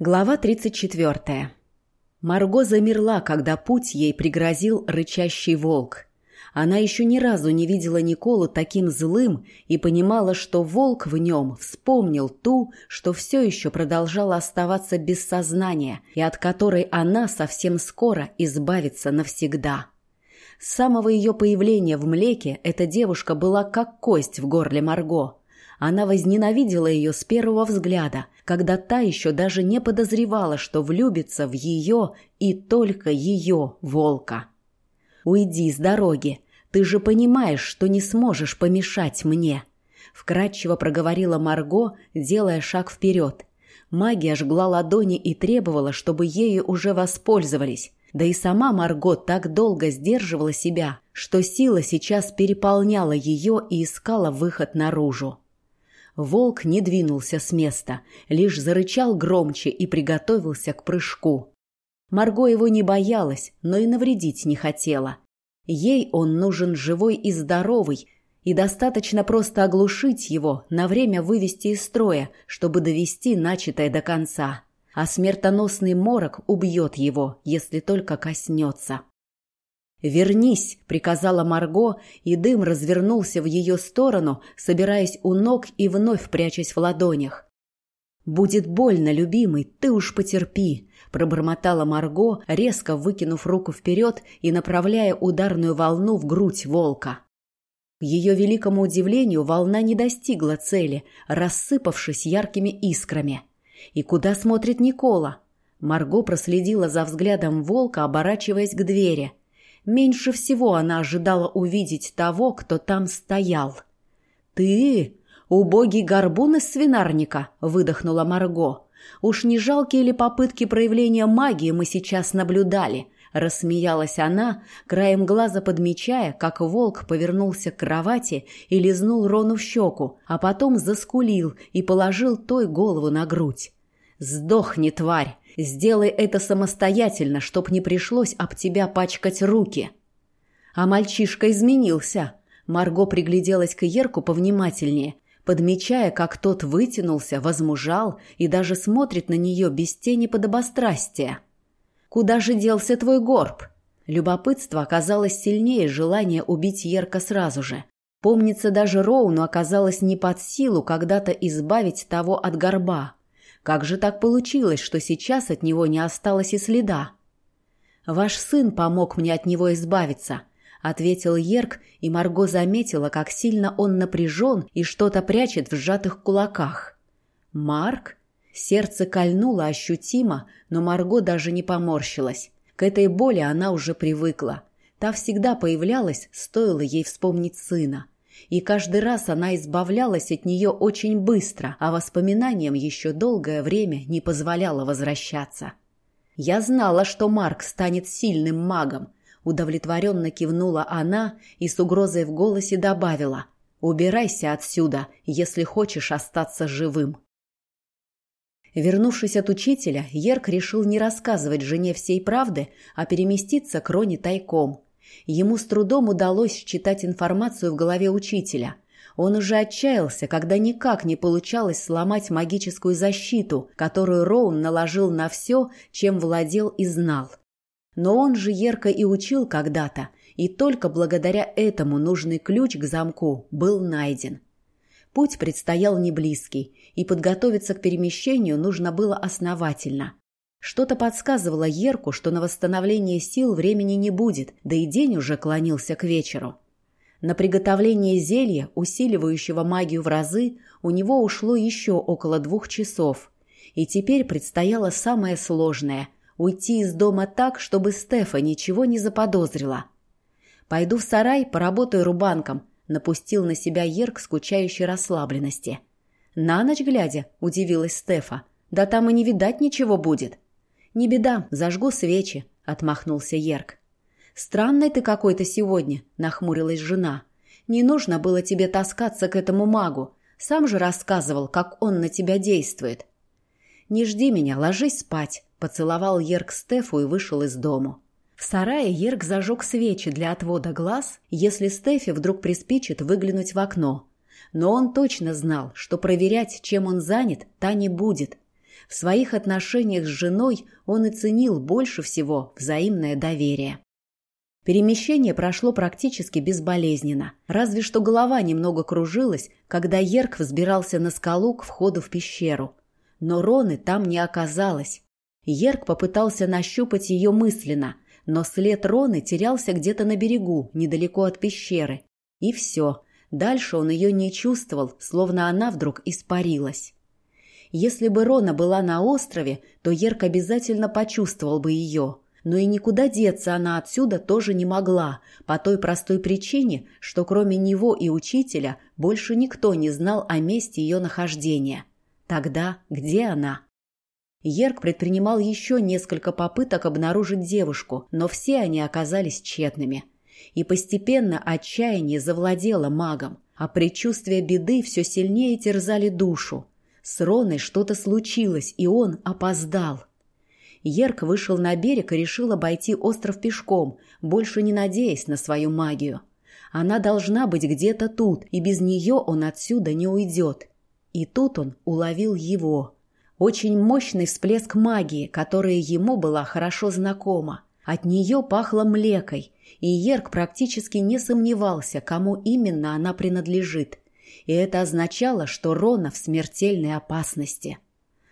Глава 34. Марго замерла, когда путь ей пригрозил рычащий волк. Она еще ни разу не видела Николу таким злым и понимала, что волк в нем вспомнил ту, что все еще продолжала оставаться без сознания и от которой она совсем скоро избавится навсегда. С самого ее появления в млеке эта девушка была как кость в горле Марго – она возненавидела ее с первого взгляда, когда та еще даже не подозревала, что влюбится в ее и только ее волка. «Уйди с дороги. Ты же понимаешь, что не сможешь помешать мне», — вкратчиво проговорила Марго, делая шаг вперед. Магия жгла ладони и требовала, чтобы ею уже воспользовались. Да и сама Марго так долго сдерживала себя, что сила сейчас переполняла ее и искала выход наружу. Волк не двинулся с места, лишь зарычал громче и приготовился к прыжку. Марго его не боялась, но и навредить не хотела. Ей он нужен живой и здоровый, и достаточно просто оглушить его, на время вывести из строя, чтобы довести начатое до конца. А смертоносный морок убьет его, если только коснется. «Вернись!» — приказала Марго, и дым развернулся в ее сторону, собираясь у ног и вновь прячась в ладонях. «Будет больно, любимый, ты уж потерпи», — пробормотала Марго, резко выкинув руку вперед и направляя ударную волну в грудь волка. К ее великому удивлению волна не достигла цели, рассыпавшись яркими искрами. «И куда смотрит Никола?» Марго проследила за взглядом волка, оборачиваясь к двери — Меньше всего она ожидала увидеть того, кто там стоял. «Ты? Убогий горбун из свинарника?» — выдохнула Марго. «Уж не жалкие ли попытки проявления магии мы сейчас наблюдали?» — рассмеялась она, краем глаза подмечая, как волк повернулся к кровати и лизнул Рону в щеку, а потом заскулил и положил той голову на грудь. «Сдохни, тварь! Сделай это самостоятельно, чтоб не пришлось об тебя пачкать руки. А мальчишка изменился. Марго пригляделась к Ерку повнимательнее, подмечая, как тот вытянулся, возмужал и даже смотрит на нее без тени подобострастия. «Куда же делся твой горб?» Любопытство оказалось сильнее желания убить Ерка сразу же. Помнится, даже Роуну оказалось не под силу когда-то избавить того от горба. Как же так получилось, что сейчас от него не осталось и следа? «Ваш сын помог мне от него избавиться», — ответил Ерк, и Марго заметила, как сильно он напряжен и что-то прячет в сжатых кулаках. «Марк?» Сердце кольнуло ощутимо, но Марго даже не поморщилась. К этой боли она уже привыкла. Та всегда появлялась, стоило ей вспомнить сына и каждый раз она избавлялась от нее очень быстро, а воспоминаниям еще долгое время не позволяла возвращаться. «Я знала, что Марк станет сильным магом», — удовлетворенно кивнула она и с угрозой в голосе добавила «Убирайся отсюда, если хочешь остаться живым». Вернувшись от учителя, Ерк решил не рассказывать жене всей правды, а переместиться к Роне тайком — Ему с трудом удалось читать информацию в голове учителя. Он уже отчаялся, когда никак не получалось сломать магическую защиту, которую Роун наложил на все, чем владел и знал. Но он же ярко и учил когда-то, и только благодаря этому нужный ключ к замку был найден. Путь предстоял неблизкий, и подготовиться к перемещению нужно было основательно. Что-то подсказывало Ерку, что на восстановление сил времени не будет, да и день уже клонился к вечеру. На приготовление зелья, усиливающего магию в разы, у него ушло еще около двух часов. И теперь предстояло самое сложное – уйти из дома так, чтобы Стефа ничего не заподозрила. «Пойду в сарай, поработаю рубанком», – напустил на себя Ерк скучающей расслабленности. «На ночь глядя», – удивилась Стефа, – «да там и не видать ничего будет». «Не беда, зажгу свечи», — отмахнулся Ерк. «Странный ты какой-то сегодня», — нахмурилась жена. «Не нужно было тебе таскаться к этому магу. Сам же рассказывал, как он на тебя действует». «Не жди меня, ложись спать», — поцеловал Ерк Стефу и вышел из дому. В сарае Ерк зажег свечи для отвода глаз, если Стефи вдруг приспичит выглянуть в окно. Но он точно знал, что проверять, чем он занят, та не будет — В своих отношениях с женой он и ценил больше всего взаимное доверие. Перемещение прошло практически безболезненно, разве что голова немного кружилась, когда Ерк взбирался на скалу к входу в пещеру. Но Роны там не оказалось. Ерк попытался нащупать ее мысленно, но след Роны терялся где-то на берегу, недалеко от пещеры. И все. Дальше он ее не чувствовал, словно она вдруг испарилась. Если бы Рона была на острове, то Ерк обязательно почувствовал бы ее. Но и никуда деться она отсюда тоже не могла, по той простой причине, что кроме него и учителя больше никто не знал о месте ее нахождения. Тогда где она? Ерк предпринимал еще несколько попыток обнаружить девушку, но все они оказались тщетными. И постепенно отчаяние завладело магом, а предчувствия беды все сильнее терзали душу. С Роной что-то случилось, и он опоздал. Ерк вышел на берег и решил обойти остров пешком, больше не надеясь на свою магию. Она должна быть где-то тут, и без нее он отсюда не уйдет. И тут он уловил его. Очень мощный всплеск магии, которая ему была хорошо знакома. От нее пахло млекой, и Ерк практически не сомневался, кому именно она принадлежит и это означало, что Рона в смертельной опасности.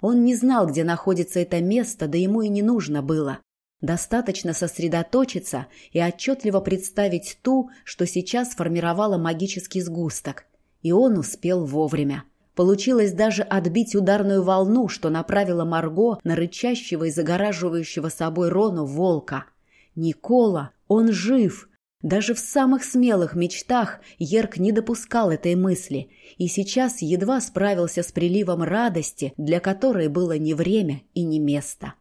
Он не знал, где находится это место, да ему и не нужно было. Достаточно сосредоточиться и отчетливо представить ту, что сейчас формировала магический сгусток. И он успел вовремя. Получилось даже отбить ударную волну, что направила Марго на рычащего и загораживающего собой Рону волка. «Никола! Он жив!» Даже в самых смелых мечтах Ерк не допускал этой мысли и сейчас едва справился с приливом радости, для которой было не время и не место.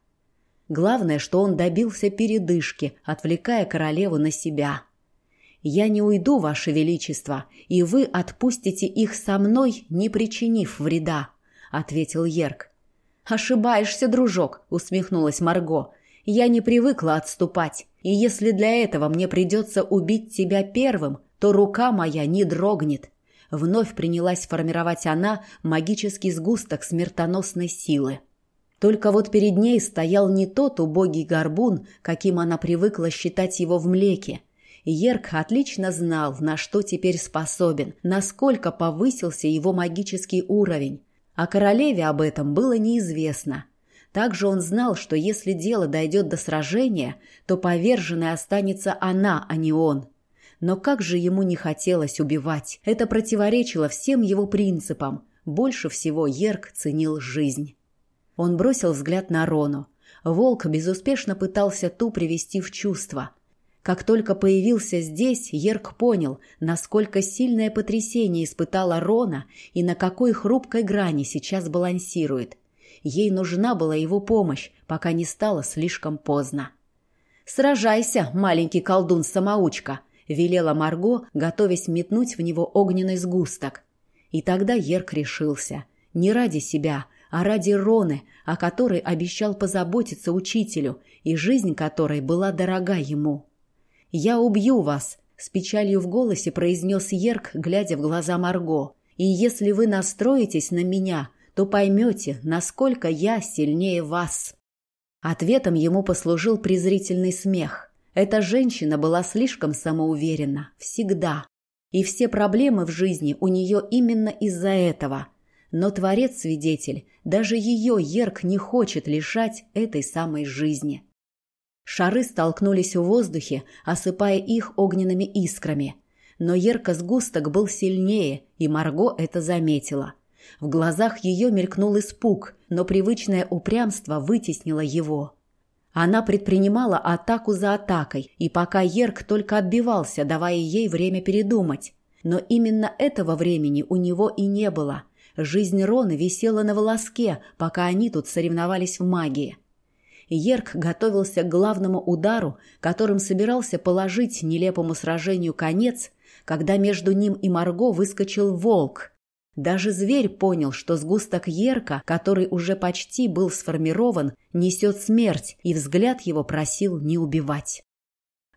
Главное, что он добился передышки, отвлекая королеву на себя. «Я не уйду, Ваше Величество, и вы отпустите их со мной, не причинив вреда», — ответил Ерк. «Ошибаешься, дружок», — усмехнулась Марго. «Я не привыкла отступать. И если для этого мне придется убить тебя первым, то рука моя не дрогнет. Вновь принялась формировать она магический сгусток смертоносной силы. Только вот перед ней стоял не тот убогий горбун, каким она привыкла считать его в млеке. Ерк отлично знал, на что теперь способен, насколько повысился его магический уровень. А королеве об этом было неизвестно – также он знал, что если дело дойдет до сражения, то поверженной останется она, а не он. Но как же ему не хотелось убивать. Это противоречило всем его принципам. Больше всего Ерк ценил жизнь. Он бросил взгляд на Рону. Волк безуспешно пытался ту привести в чувство. Как только появился здесь, Ерк понял, насколько сильное потрясение испытала Рона и на какой хрупкой грани сейчас балансирует – Ей нужна была его помощь, пока не стало слишком поздно. «Сражайся, маленький колдун-самоучка!» — велела Марго, готовясь метнуть в него огненный сгусток. И тогда Ерк решился. Не ради себя, а ради Роны, о которой обещал позаботиться учителю, и жизнь которой была дорога ему. «Я убью вас!» — с печалью в голосе произнес Ерк, глядя в глаза Марго. «И если вы настроитесь на меня, то поймете, насколько я сильнее вас». Ответом ему послужил презрительный смех. Эта женщина была слишком самоуверена. Всегда. И все проблемы в жизни у нее именно из-за этого. Но Творец-свидетель, даже ее Ерк не хочет лишать этой самой жизни. Шары столкнулись в воздухе, осыпая их огненными искрами. Но Ерка сгусток был сильнее, и Марго это заметила – в глазах ее мелькнул испуг, но привычное упрямство вытеснило его. Она предпринимала атаку за атакой, и пока Ерк только отбивался, давая ей время передумать. Но именно этого времени у него и не было. Жизнь Роны висела на волоске, пока они тут соревновались в магии. Ерк готовился к главному удару, которым собирался положить нелепому сражению конец, когда между ним и Марго выскочил волк – даже зверь понял, что сгусток Ерка, который уже почти был сформирован, несет смерть, и взгляд его просил не убивать.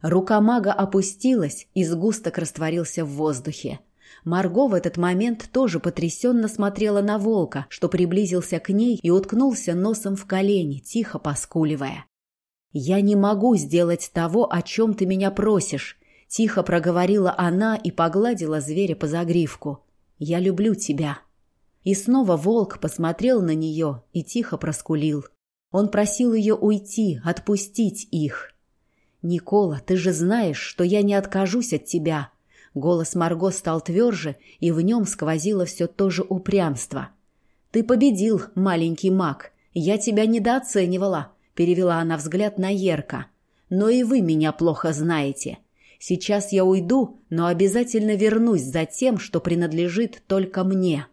Рука мага опустилась, и сгусток растворился в воздухе. Марго в этот момент тоже потрясенно смотрела на волка, что приблизился к ней и уткнулся носом в колени, тихо поскуливая. «Я не могу сделать того, о чем ты меня просишь», — тихо проговорила она и погладила зверя по загривку. «Я люблю тебя». И снова волк посмотрел на нее и тихо проскулил. Он просил ее уйти, отпустить их. «Никола, ты же знаешь, что я не откажусь от тебя», Голос Марго стал тверже, и в нем сквозило все то же упрямство. «Ты победил, маленький маг. Я тебя недооценивала», — перевела она взгляд на Ерка. «Но и вы меня плохо знаете. Сейчас я уйду, но обязательно вернусь за тем, что принадлежит только мне».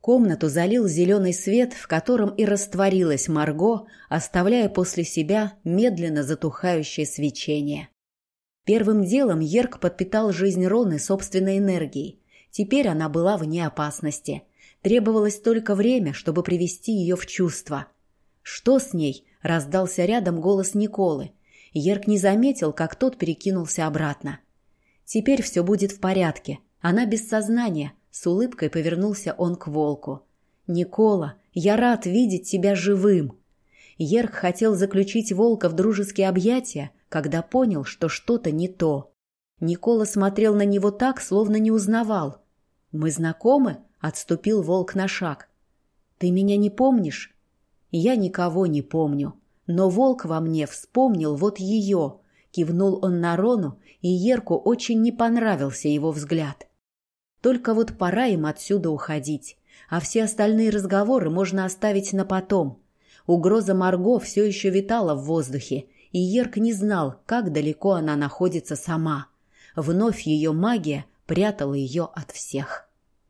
Комнату залил зеленый свет, в котором и растворилась Марго, оставляя после себя медленно затухающее свечение. Первым делом Ерк подпитал жизнь Роны собственной энергией. Теперь она была вне опасности. Требовалось только время, чтобы привести ее в чувство. «Что с ней?» – раздался рядом голос Николы. Ерк не заметил, как тот перекинулся обратно. «Теперь все будет в порядке. Она без сознания», – с улыбкой повернулся он к волку. «Никола, я рад видеть тебя живым!» Ерк хотел заключить волка в дружеские объятия, когда понял, что что-то не то. Никола смотрел на него так, словно не узнавал. «Мы знакомы?» — отступил волк на шаг. «Ты меня не помнишь?» «Я никого не помню. Но волк во мне вспомнил вот ее». Кивнул он на Рону, и Ерку очень не понравился его взгляд. Только вот пора им отсюда уходить, а все остальные разговоры можно оставить на потом. Угроза Марго все еще витала в воздухе, и Ерк не знал, как далеко она находится сама. Вновь ее магия прятала ее от всех.